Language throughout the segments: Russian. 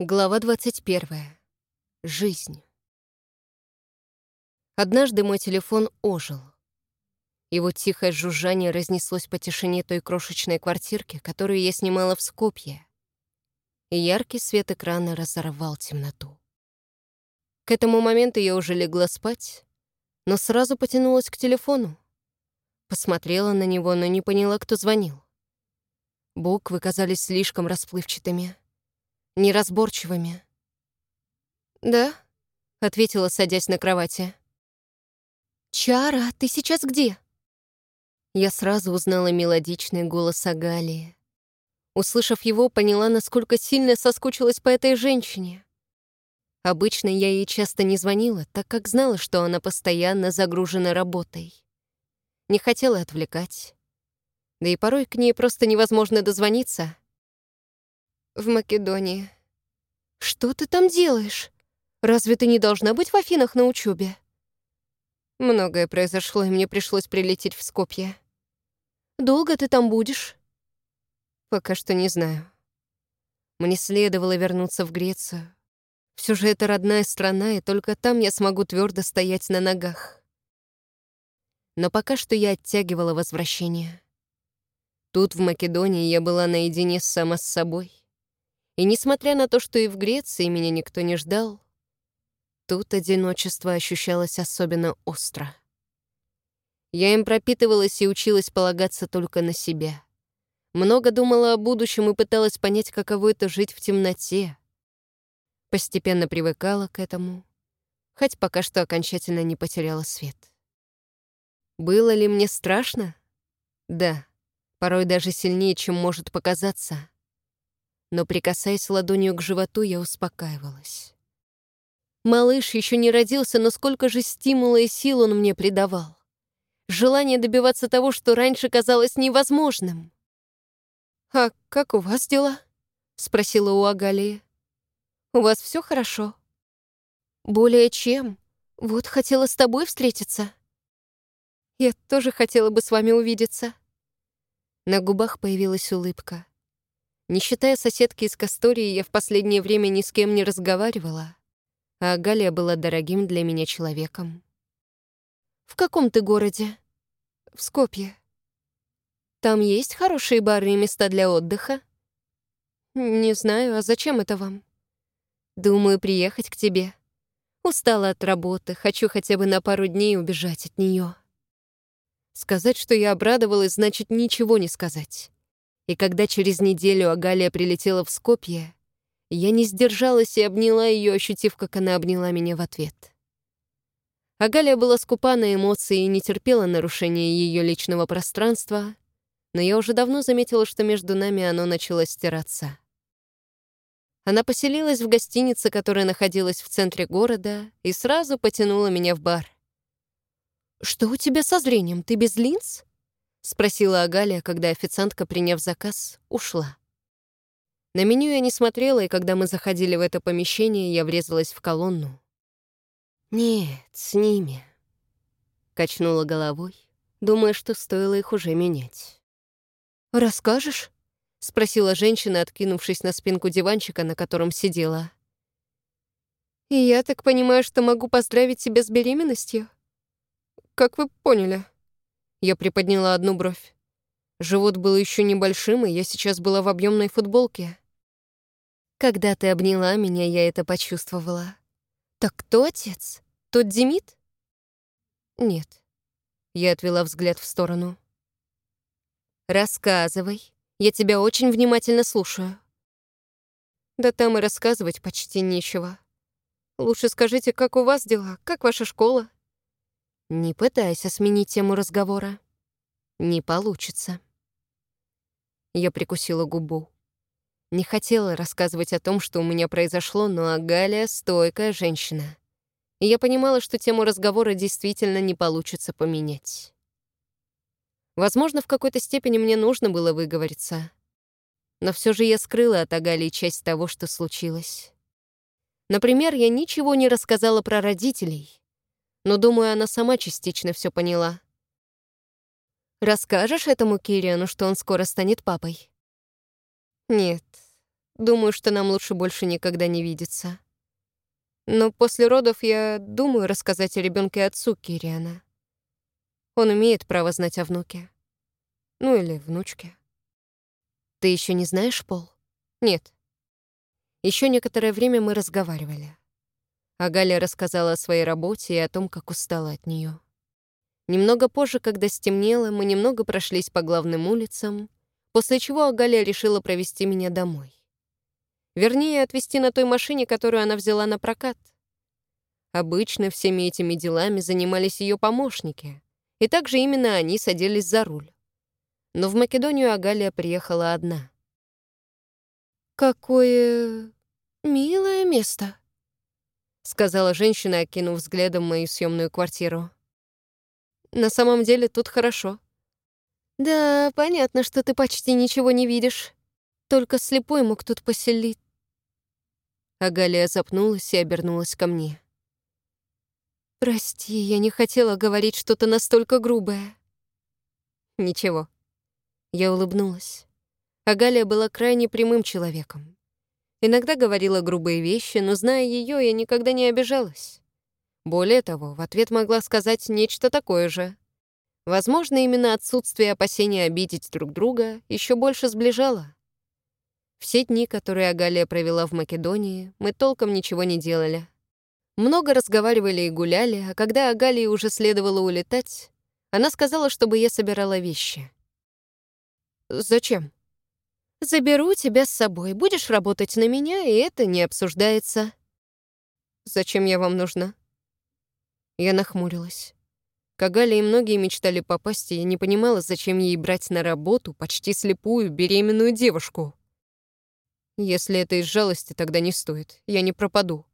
Глава 21. Жизнь. Однажды мой телефон ожил. Его тихое жужжание разнеслось по тишине той крошечной квартирки, которую я снимала в Скопье. И яркий свет экрана разорвал темноту. К этому моменту я уже легла спать, но сразу потянулась к телефону. Посмотрела на него, но не поняла, кто звонил. Буквы казались слишком расплывчатыми — неразборчивыми. «Да», — ответила, садясь на кровати. «Чара, ты сейчас где?» Я сразу узнала мелодичный голос Агалии. Услышав его, поняла, насколько сильно соскучилась по этой женщине. Обычно я ей часто не звонила, так как знала, что она постоянно загружена работой. Не хотела отвлекать. Да и порой к ней просто невозможно дозвониться — в Македонии. Что ты там делаешь? Разве ты не должна быть в Афинах на учебе? Многое произошло, и мне пришлось прилететь в Скопье. Долго ты там будешь? Пока что не знаю. Мне следовало вернуться в Грецию. Все же это родная страна, и только там я смогу твердо стоять на ногах. Но пока что я оттягивала возвращение. Тут, в Македонии, я была наедине сама с собой. И несмотря на то, что и в Греции меня никто не ждал, тут одиночество ощущалось особенно остро. Я им пропитывалась и училась полагаться только на себя. Много думала о будущем и пыталась понять, каково это жить в темноте. Постепенно привыкала к этому, хоть пока что окончательно не потеряла свет. Было ли мне страшно? Да, порой даже сильнее, чем может показаться но, прикасаясь ладонью к животу, я успокаивалась. Малыш еще не родился, но сколько же стимула и сил он мне придавал. Желание добиваться того, что раньше казалось невозможным. «А как у вас дела?» — спросила у Агалии. «У вас все хорошо?» «Более чем. Вот хотела с тобой встретиться». «Я тоже хотела бы с вами увидеться». На губах появилась улыбка. Не считая соседки из Кастории, я в последнее время ни с кем не разговаривала, а Галия была дорогим для меня человеком. «В каком ты городе?» «В Скопье». «Там есть хорошие бары и места для отдыха?» «Не знаю, а зачем это вам?» «Думаю, приехать к тебе. Устала от работы, хочу хотя бы на пару дней убежать от нее. Сказать, что я обрадовалась, значит ничего не сказать. И когда через неделю Агалия прилетела в Скопье, я не сдержалась и обняла ее, ощутив, как она обняла меня в ответ. Агалия была скупа на эмоции и не терпела нарушения ее личного пространства, но я уже давно заметила, что между нами оно начало стираться. Она поселилась в гостинице, которая находилась в центре города, и сразу потянула меня в бар. «Что у тебя со зрением? Ты без линз?» — спросила Агалия, когда официантка, приняв заказ, ушла. На меню я не смотрела, и когда мы заходили в это помещение, я врезалась в колонну. «Нет, с ними», — качнула головой, думая, что стоило их уже менять. «Расскажешь?» — спросила женщина, откинувшись на спинку диванчика, на котором сидела. «И я так понимаю, что могу поздравить тебя с беременностью?» «Как вы поняли?» Я приподняла одну бровь. Живот был еще небольшим, и я сейчас была в объемной футболке. Когда ты обняла меня, я это почувствовала. Так кто отец? Тот Демид? Нет. Я отвела взгляд в сторону. Рассказывай. Я тебя очень внимательно слушаю. Да там и рассказывать почти нечего. Лучше скажите, как у вас дела, как ваша школа? Не пытайся сменить тему разговора. Не получится. Я прикусила губу. Не хотела рассказывать о том, что у меня произошло, но Агалия — стойкая женщина. И я понимала, что тему разговора действительно не получится поменять. Возможно, в какой-то степени мне нужно было выговориться. Но все же я скрыла от Агалии часть того, что случилось. Например, я ничего не рассказала про родителей, но, думаю, она сама частично все поняла. «Расскажешь этому Кириану, что он скоро станет папой?» «Нет, думаю, что нам лучше больше никогда не видеться. Но после родов я думаю рассказать о ребенке отцу Кириана. Он имеет право знать о внуке. Ну или внучке. Ты еще не знаешь, Пол? Нет. Еще некоторое время мы разговаривали. А Галя рассказала о своей работе и о том, как устала от нее. Немного позже, когда стемнело, мы немного прошлись по главным улицам, после чего Агаля решила провести меня домой. Вернее, отвезти на той машине, которую она взяла на прокат. Обычно всеми этими делами занимались ее помощники, и также именно они садились за руль. Но в Македонию Агалия приехала одна. «Какое милое место», — сказала женщина, окинув взглядом мою съемную квартиру. «На самом деле тут хорошо». «Да, понятно, что ты почти ничего не видишь. Только слепой мог тут поселить». Агалия запнулась и обернулась ко мне. «Прости, я не хотела говорить что-то настолько грубое». «Ничего». Я улыбнулась. Агалия была крайне прямым человеком. Иногда говорила грубые вещи, но, зная ее, я никогда не обижалась. Более того, в ответ могла сказать нечто такое же. Возможно, именно отсутствие опасения обидеть друг друга еще больше сближало. Все дни, которые Агалия провела в Македонии, мы толком ничего не делали. Много разговаривали и гуляли, а когда Агалии уже следовало улетать, она сказала, чтобы я собирала вещи. «Зачем?» «Заберу тебя с собой, будешь работать на меня, и это не обсуждается». «Зачем я вам нужна?» Я нахмурилась. К Агалии многие мечтали попасть, и я не понимала, зачем ей брать на работу почти слепую беременную девушку. Если это из жалости, тогда не стоит. Я не пропаду.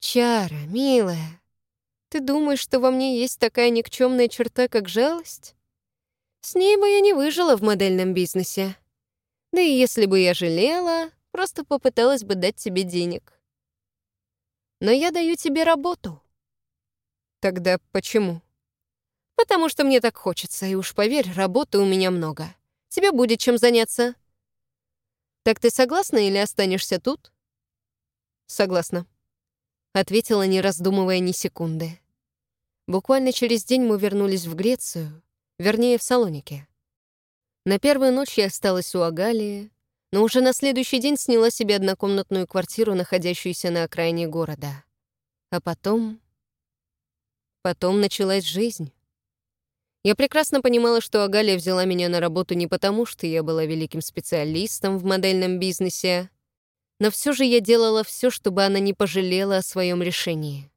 Чара, милая, ты думаешь, что во мне есть такая никчемная черта, как жалость? С ней бы я не выжила в модельном бизнесе. Да и если бы я жалела, просто попыталась бы дать тебе денег. Но я даю тебе работу. Тогда почему? Потому что мне так хочется, и уж поверь, работы у меня много. Тебе будет чем заняться. «Так ты согласна или останешься тут?» «Согласна», — ответила, не раздумывая ни секунды. Буквально через день мы вернулись в Грецию, вернее, в Салонике. На первую ночь я осталась у Агалии, но уже на следующий день сняла себе однокомнатную квартиру, находящуюся на окраине города. А потом... Потом началась жизнь. Я прекрасно понимала, что Агалия взяла меня на работу не потому, что я была великим специалистом в модельном бизнесе, но все же я делала все, чтобы она не пожалела о своем решении.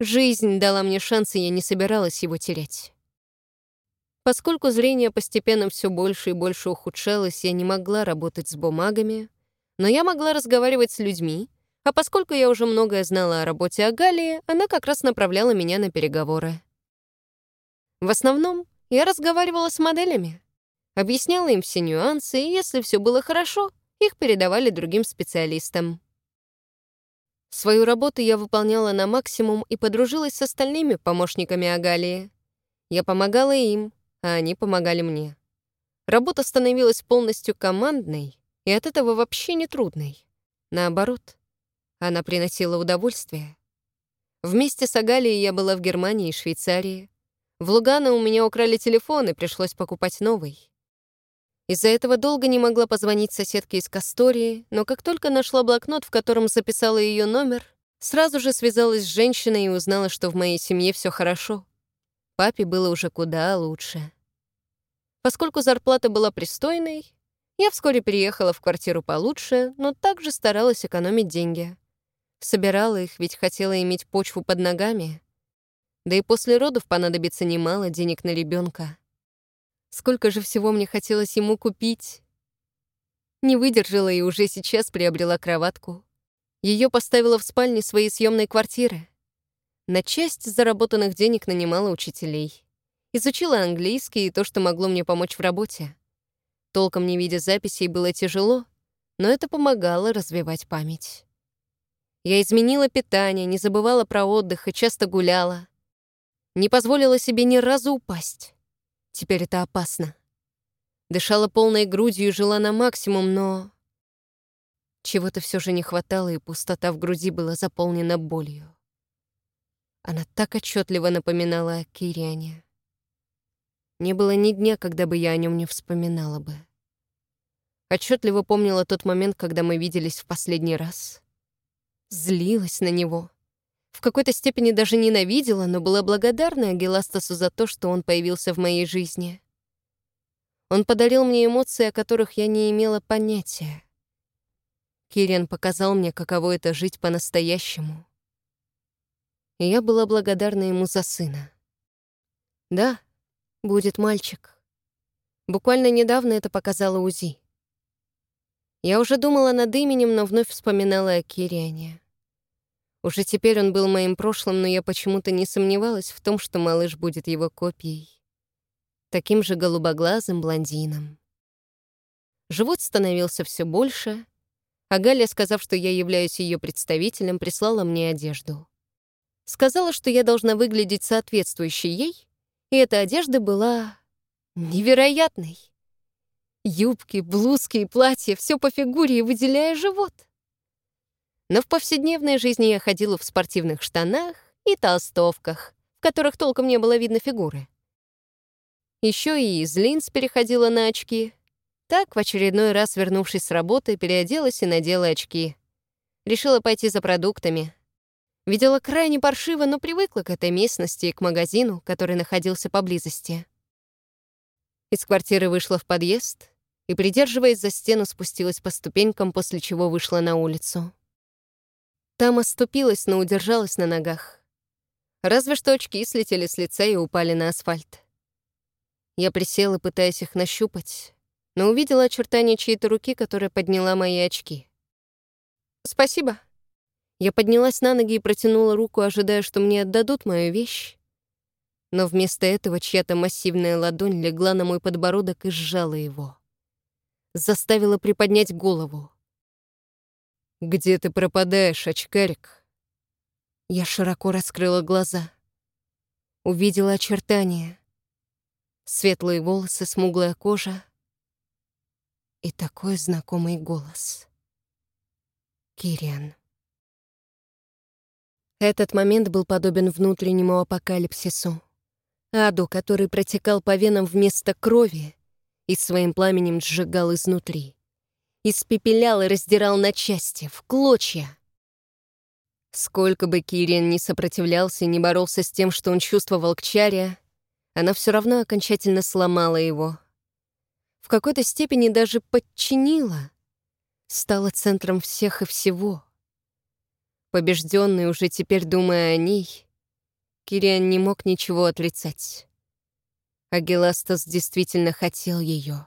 Жизнь дала мне шанс, и я не собиралась его терять. Поскольку зрение постепенно все больше и больше ухудшалось, я не могла работать с бумагами, но я могла разговаривать с людьми, а поскольку я уже многое знала о работе Агалии, она как раз направляла меня на переговоры. В основном я разговаривала с моделями, объясняла им все нюансы, и если все было хорошо, их передавали другим специалистам. Свою работу я выполняла на максимум и подружилась с остальными помощниками Агалии. Я помогала им, а они помогали мне. Работа становилась полностью командной, и от этого вообще не трудной. Наоборот, она приносила удовольствие. Вместе с Агалией я была в Германии и Швейцарии, в Лугано у меня украли телефон, и пришлось покупать новый. Из-за этого долго не могла позвонить соседке из Кастории, но как только нашла блокнот, в котором записала ее номер, сразу же связалась с женщиной и узнала, что в моей семье все хорошо. Папе было уже куда лучше. Поскольку зарплата была пристойной, я вскоре переехала в квартиру получше, но также старалась экономить деньги. Собирала их, ведь хотела иметь почву под ногами. Да и после родов понадобится немало денег на ребенка. Сколько же всего мне хотелось ему купить. Не выдержала и уже сейчас приобрела кроватку. Ее поставила в спальне своей съемной квартиры. На часть заработанных денег нанимала учителей. Изучила английский и то, что могло мне помочь в работе. Толком не видя записей было тяжело, но это помогало развивать память. Я изменила питание, не забывала про отдых и часто гуляла. Не позволила себе ни разу упасть. Теперь это опасно. Дышала полной грудью и жила на максимум, но Чего-то все же не хватало, и пустота в груди была заполнена болью. Она так отчетливо напоминала о Кириане. Не было ни дня, когда бы я о нем не вспоминала бы. Отчетливо помнила тот момент, когда мы виделись в последний раз. Злилась на него. В какой-то степени даже ненавидела, но была благодарна Агиластасу за то, что он появился в моей жизни. Он подарил мне эмоции, о которых я не имела понятия. Кириан показал мне, каково это жить по-настоящему. И я была благодарна ему за сына. Да, будет мальчик. Буквально недавно это показала УЗИ. Я уже думала над именем, но вновь вспоминала о Кириане. Уже теперь он был моим прошлым, но я почему-то не сомневалась в том, что малыш будет его копией. Таким же голубоглазым блондином. Живот становился все больше, а Галя, сказав, что я являюсь ее представителем, прислала мне одежду. Сказала, что я должна выглядеть соответствующей ей, и эта одежда была невероятной. Юбки, блузки и платья, все по фигуре и выделяя живот. Но в повседневной жизни я ходила в спортивных штанах и толстовках, в которых толком не было видно фигуры. Еще и из линз переходила на очки. Так, в очередной раз, вернувшись с работы, переоделась и надела очки. Решила пойти за продуктами. Видела крайне паршиво, но привыкла к этой местности и к магазину, который находился поблизости. Из квартиры вышла в подъезд и, придерживаясь за стену, спустилась по ступенькам, после чего вышла на улицу. Там оступилась, но удержалась на ногах. Разве что очки слетели с лица и упали на асфальт. Я присела, пытаясь их нащупать, но увидела очертания чьей-то руки, которая подняла мои очки. «Спасибо». Я поднялась на ноги и протянула руку, ожидая, что мне отдадут мою вещь. Но вместо этого чья-то массивная ладонь легла на мой подбородок и сжала его заставила приподнять голову. «Где ты пропадаешь, очкарик?» Я широко раскрыла глаза. Увидела очертания. Светлые волосы, смуглая кожа и такой знакомый голос. Кириан. Этот момент был подобен внутреннему апокалипсису. Аду, который протекал по венам вместо крови, и своим пламенем сжигал изнутри. Испепелял и раздирал на части, в клочья. Сколько бы Кириан ни сопротивлялся и не боролся с тем, что он чувствовал к Чаре, она все равно окончательно сломала его. В какой-то степени даже подчинила. Стала центром всех и всего. Побежденный, уже теперь думая о ней, Кириан не мог ничего отрицать. Агиластас действительно хотел ее.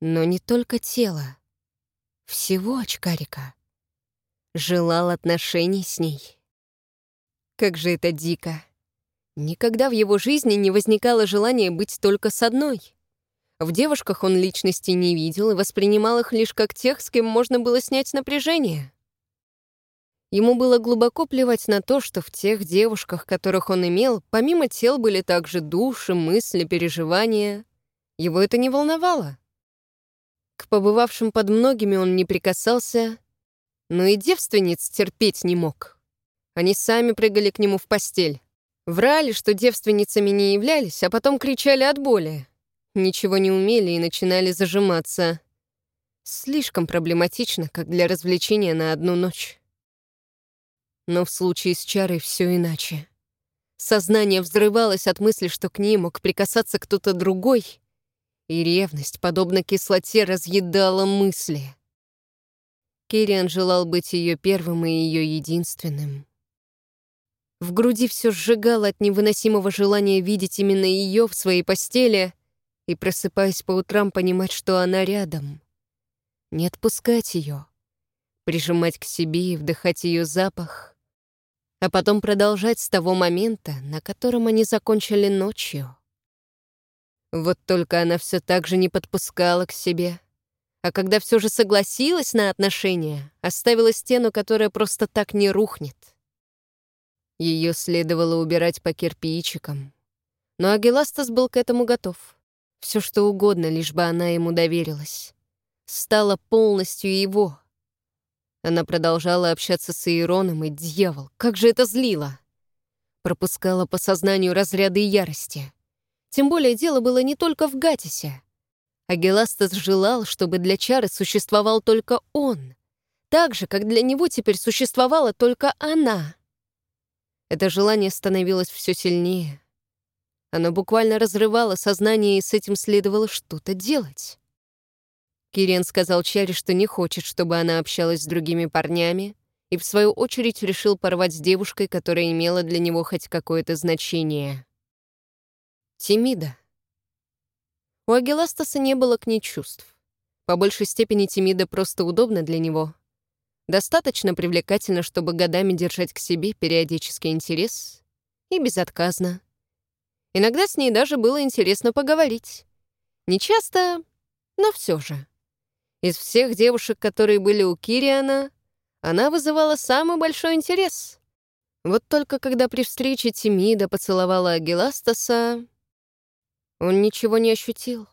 Но не только тело, всего очкарика. Желал отношений с ней. Как же это дико. Никогда в его жизни не возникало желания быть только с одной. В девушках он личности не видел и воспринимал их лишь как тех, с кем можно было снять напряжение. Ему было глубоко плевать на то, что в тех девушках, которых он имел, помимо тел были также души, мысли, переживания. Его это не волновало. К побывавшим под многими он не прикасался, но и девственниц терпеть не мог. Они сами прыгали к нему в постель. Врали, что девственницами не являлись, а потом кричали от боли. Ничего не умели и начинали зажиматься. Слишком проблематично, как для развлечения на одну ночь. Но в случае с Чарой все иначе. Сознание взрывалось от мысли, что к ней мог прикасаться кто-то другой, и ревность, подобно кислоте, разъедала мысли. Кириан желал быть ее первым и ее единственным. В груди все сжигало от невыносимого желания видеть именно ее в своей постели и, просыпаясь по утрам, понимать, что она рядом. Не отпускать ее, прижимать к себе и вдыхать ее запах, а потом продолжать с того момента, на котором они закончили ночью. Вот только она все так же не подпускала к себе. А когда все же согласилась на отношения, оставила стену, которая просто так не рухнет. Ее следовало убирать по кирпичикам. Но Агиластас был к этому готов. Все что угодно, лишь бы она ему доверилась. Стала полностью его, Она продолжала общаться с Иероном, и дьявол, как же это злило! Пропускала по сознанию разряды ярости. Тем более дело было не только в Гатисе. Агеластас желал, чтобы для Чары существовал только он, так же, как для него теперь существовала только она. Это желание становилось все сильнее. Оно буквально разрывало сознание, и с этим следовало что-то делать. Кирен сказал Чаре, что не хочет, чтобы она общалась с другими парнями, и в свою очередь решил порвать с девушкой, которая имела для него хоть какое-то значение. Тимида. У Агиластаса не было к ней чувств. По большей степени Тимида просто удобна для него. Достаточно привлекательно, чтобы годами держать к себе периодический интерес и безотказно. Иногда с ней даже было интересно поговорить. Не часто, но все же. Из всех девушек, которые были у Кириана, она вызывала самый большой интерес. Вот только когда при встрече Тимида поцеловала Агиластаса, он ничего не ощутил.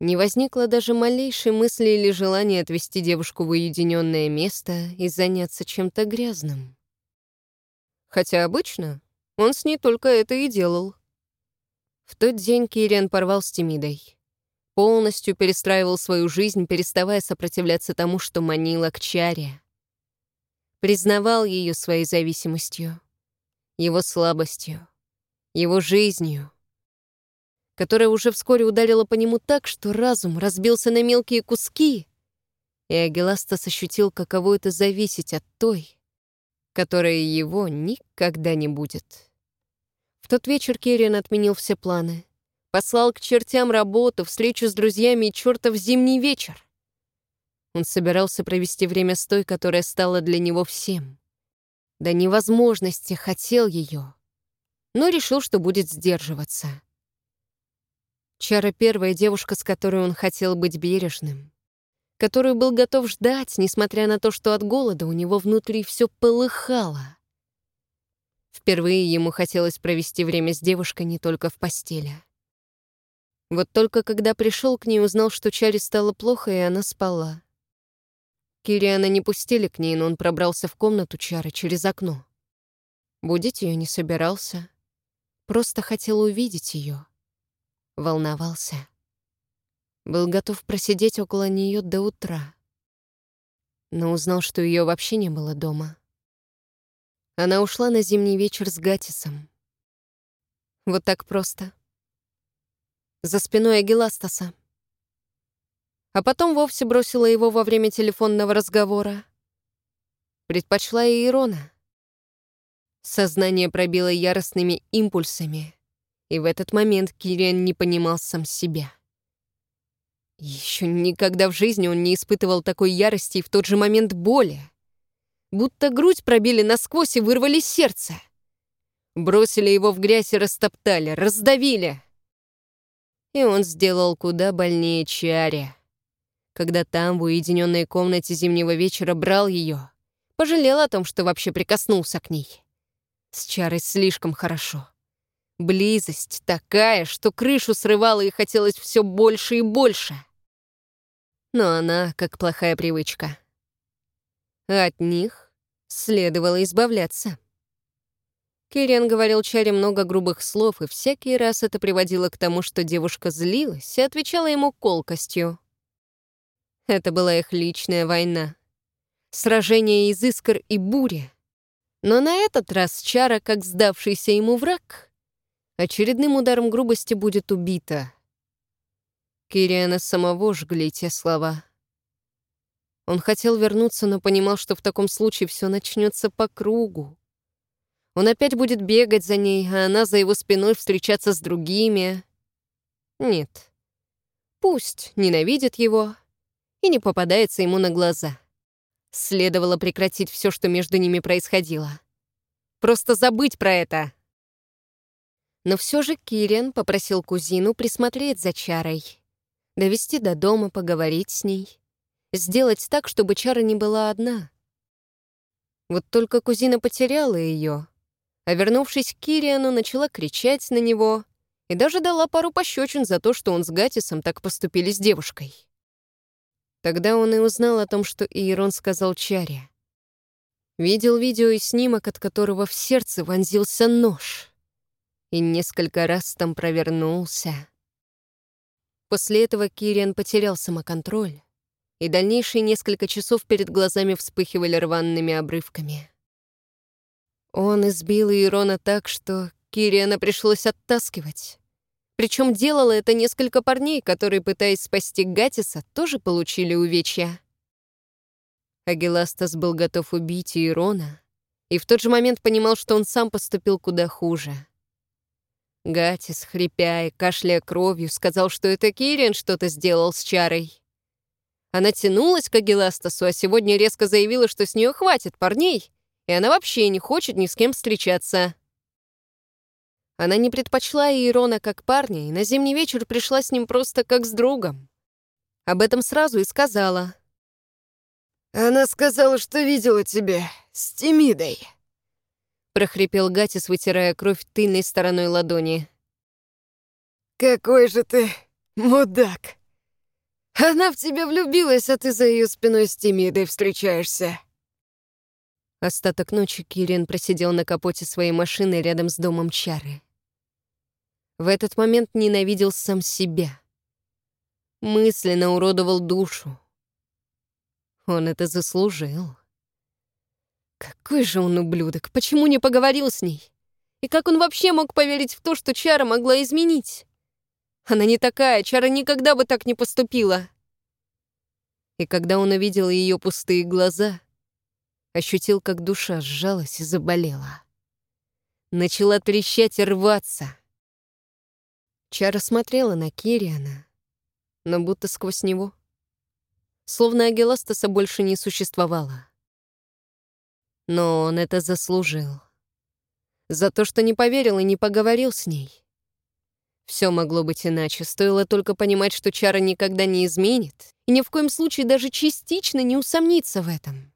Не возникло даже малейшей мысли или желания отвести девушку в уединенное место и заняться чем-то грязным. Хотя обычно он с ней только это и делал. В тот день Кириан порвал с Тимидой. Полностью перестраивал свою жизнь, переставая сопротивляться тому, что манило к чаре. Признавал ее своей зависимостью, его слабостью, его жизнью которая уже вскоре ударила по нему так, что разум разбился на мелкие куски, и Агиластас ощутил, каково это зависеть от той, которая его никогда не будет. В тот вечер Керриан отменил все планы. Послал к чертям работу, встречу с друзьями и чертов зимний вечер. Он собирался провести время с той, которая стала для него всем. До невозможности хотел ее, но решил, что будет сдерживаться. Чара — первая девушка, с которой он хотел быть бережным, которую был готов ждать, несмотря на то, что от голода у него внутри все полыхало. Впервые ему хотелось провести время с девушкой не только в постели. Вот только когда пришел к ней, узнал, что Чаре стало плохо, и она спала. Кириана не пустили к ней, но он пробрался в комнату Чары через окно. Будить ее не собирался, просто хотел увидеть ее волновался. Был готов просидеть около нее до утра. Но узнал, что ее вообще не было дома. Она ушла на зимний вечер с Гатисом. Вот так просто. За спиной Агиластаса. А потом вовсе бросила его во время телефонного разговора. Предпочла и Ирона. Сознание пробило яростными импульсами — и в этот момент Кириан не понимал сам себя. Еще никогда в жизни он не испытывал такой ярости и в тот же момент боли. Будто грудь пробили насквозь и вырвали сердце. Бросили его в грязь и растоптали, раздавили. И он сделал куда больнее Чаре. Когда там, в уединенной комнате зимнего вечера, брал ее, пожалел о том, что вообще прикоснулся к ней. С Чарой слишком хорошо. Близость такая, что крышу срывала и хотелось все больше и больше. Но она как плохая привычка. От них следовало избавляться. Кириан говорил Чаре много грубых слов, и всякий раз это приводило к тому, что девушка злилась и отвечала ему колкостью. Это была их личная война. Сражение из искр и бури. Но на этот раз Чара, как сдавшийся ему враг, очередным ударом грубости будет убита. Кириана самого жгли те слова. Он хотел вернуться, но понимал, что в таком случае все начнется по кругу. Он опять будет бегать за ней, а она за его спиной встречаться с другими. Нет. Пусть ненавидит его и не попадается ему на глаза. Следовало прекратить все, что между ними происходило. Просто забыть про это. Но все же Кириан попросил кузину присмотреть за Чарой, довести до дома, поговорить с ней, сделать так, чтобы Чара не была одна. Вот только кузина потеряла ее, а вернувшись к Кириану, начала кричать на него и даже дала пару пощечин за то, что он с Гатисом так поступили с девушкой. Тогда он и узнал о том, что Иерон сказал Чаре. Видел видео и снимок, от которого в сердце вонзился нож. И несколько раз там провернулся. После этого Кириан потерял самоконтроль, и дальнейшие несколько часов перед глазами вспыхивали рваными обрывками. Он избил Иерона так, что Кириана пришлось оттаскивать. Причем делало это несколько парней, которые, пытаясь спасти Гатиса, тоже получили увечья. Агиластас был готов убить Ирона, и в тот же момент понимал, что он сам поступил куда хуже. Гатис, хрипя и кашляя кровью, сказал, что это Кириан что-то сделал с чарой. Она тянулась к Агиластасу, а сегодня резко заявила, что с нее хватит парней, и она вообще не хочет ни с кем встречаться. Она не предпочла Ирона как парня, и на зимний вечер пришла с ним просто как с другом. Об этом сразу и сказала. «Она сказала, что видела тебя с Тимидой», — прохрипел Гатис, вытирая кровь тыльной стороной ладони. «Какой же ты мудак! Она в тебя влюбилась, а ты за ее спиной с Тимидой встречаешься». Остаток ночи Кирин просидел на капоте своей машины рядом с домом Чары. В этот момент ненавидел сам себя. Мысленно уродовал душу. Он это заслужил. Какой же он ублюдок! Почему не поговорил с ней? И как он вообще мог поверить в то, что Чара могла изменить? Она не такая, Чара никогда бы так не поступила. И когда он увидел ее пустые глаза — ощутил, как душа сжалась и заболела. Начала трещать и рваться. Чара смотрела на Кириана, но будто сквозь него. Словно Агеластаса больше не существовало. Но он это заслужил. За то, что не поверил и не поговорил с ней. Все могло быть иначе, стоило только понимать, что Чара никогда не изменит, и ни в коем случае даже частично не усомниться в этом.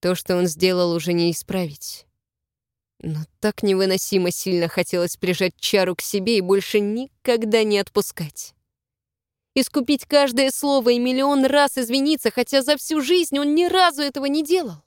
То, что он сделал, уже не исправить. Но так невыносимо сильно хотелось прижать чару к себе и больше никогда не отпускать. Искупить каждое слово и миллион раз извиниться, хотя за всю жизнь он ни разу этого не делал.